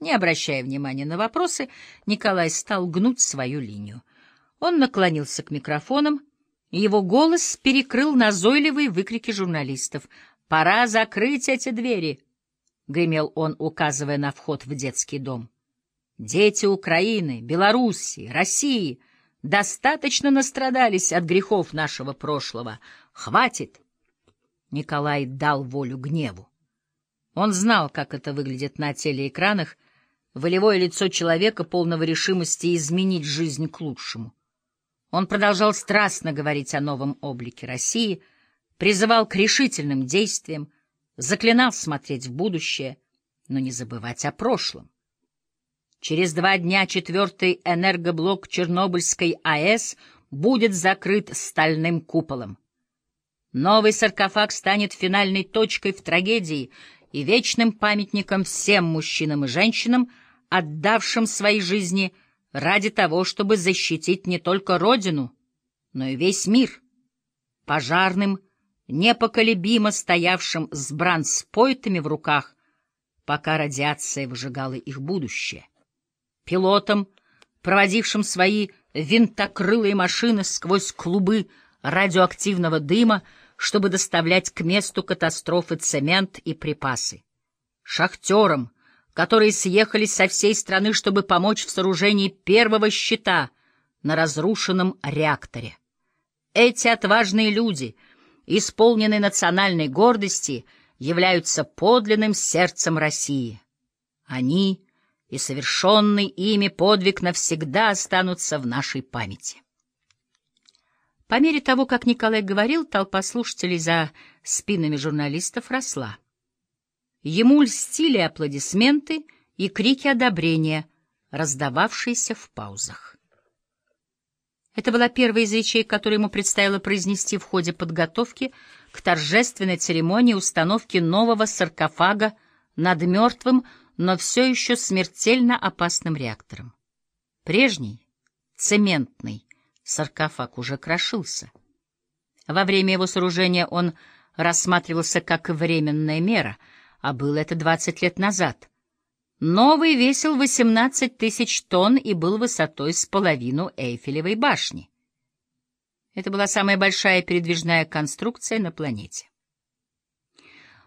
Не обращая внимания на вопросы, Николай стал гнуть свою линию. Он наклонился к микрофонам, и его голос перекрыл назойливые выкрики журналистов. «Пора закрыть эти двери!» — гремел он, указывая на вход в детский дом. «Дети Украины, Белоруссии, России достаточно настрадались от грехов нашего прошлого. Хватит!» Николай дал волю гневу. Он знал, как это выглядит на телеэкранах, волевое лицо человека, полного решимости изменить жизнь к лучшему. Он продолжал страстно говорить о новом облике России, призывал к решительным действиям, заклинал смотреть в будущее, но не забывать о прошлом. Через два дня четвертый энергоблок Чернобыльской АЭС будет закрыт стальным куполом. Новый саркофаг станет финальной точкой в трагедии и вечным памятником всем мужчинам и женщинам, отдавшим свои жизни ради того, чтобы защитить не только Родину, но и весь мир, пожарным, непоколебимо стоявшим с бранспойтами в руках, пока радиация выжигала их будущее, пилотам, проводившим свои винтокрылые машины сквозь клубы радиоактивного дыма, чтобы доставлять к месту катастрофы цемент и припасы, шахтерам, которые съехались со всей страны, чтобы помочь в сооружении первого щита на разрушенном реакторе. Эти отважные люди, исполненные национальной гордости, являются подлинным сердцем России. Они и совершенный ими подвиг навсегда останутся в нашей памяти. По мере того, как Николай говорил, толпа слушателей за спинами журналистов росла. Ему льстили аплодисменты и крики одобрения, раздававшиеся в паузах. Это была первая из речей, которую ему предстояло произнести в ходе подготовки к торжественной церемонии установки нового саркофага над мертвым, но все еще смертельно опасным реактором. Прежний, цементный, саркофаг уже крошился. Во время его сооружения он рассматривался как временная мера — а было это 20 лет назад. Новый весил 18 тысяч тонн и был высотой с половину Эйфелевой башни. Это была самая большая передвижная конструкция на планете.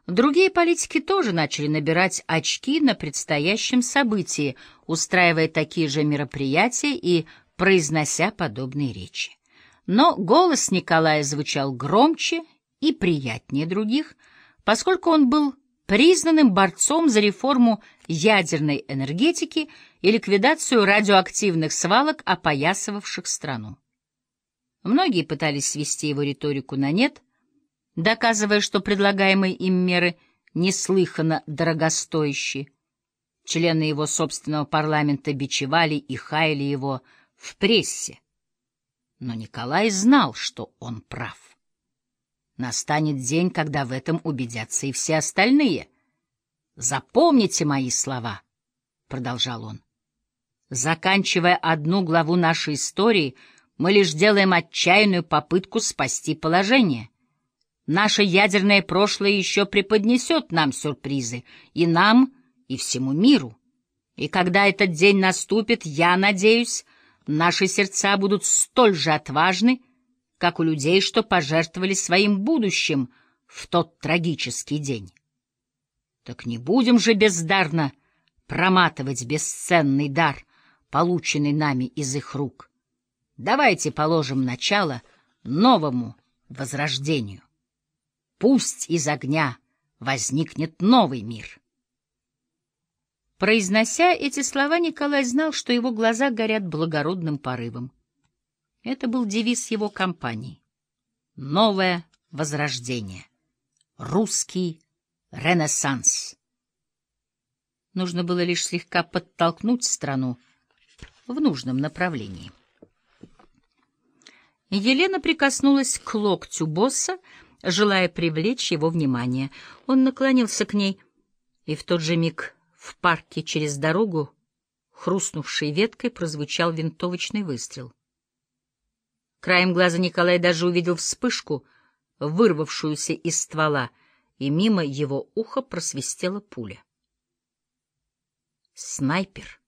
Другие политики тоже начали набирать очки на предстоящем событии, устраивая такие же мероприятия и произнося подобные речи. Но голос Николая звучал громче и приятнее других, поскольку он был признанным борцом за реформу ядерной энергетики и ликвидацию радиоактивных свалок, опоясывавших страну. Многие пытались свести его риторику на нет, доказывая, что предлагаемые им меры неслыханно дорогостоящие. Члены его собственного парламента бичевали и хаяли его в прессе. Но Николай знал, что он прав. Настанет день, когда в этом убедятся и все остальные. «Запомните мои слова», — продолжал он. «Заканчивая одну главу нашей истории, мы лишь делаем отчаянную попытку спасти положение. Наше ядерное прошлое еще преподнесет нам сюрпризы, и нам, и всему миру. И когда этот день наступит, я надеюсь, наши сердца будут столь же отважны, как у людей, что пожертвовали своим будущим в тот трагический день. Так не будем же бездарно проматывать бесценный дар, полученный нами из их рук. Давайте положим начало новому возрождению. Пусть из огня возникнет новый мир. Произнося эти слова, Николай знал, что его глаза горят благородным порывом. Это был девиз его компании. Новое возрождение. Русский ренессанс. Нужно было лишь слегка подтолкнуть страну в нужном направлении. Елена прикоснулась к локтю босса, желая привлечь его внимание. Он наклонился к ней, и в тот же миг в парке через дорогу, хрустнувшей веткой, прозвучал винтовочный выстрел. Краем глаза Николай даже увидел вспышку, вырвавшуюся из ствола, и мимо его уха просвистела пуля. снайпер.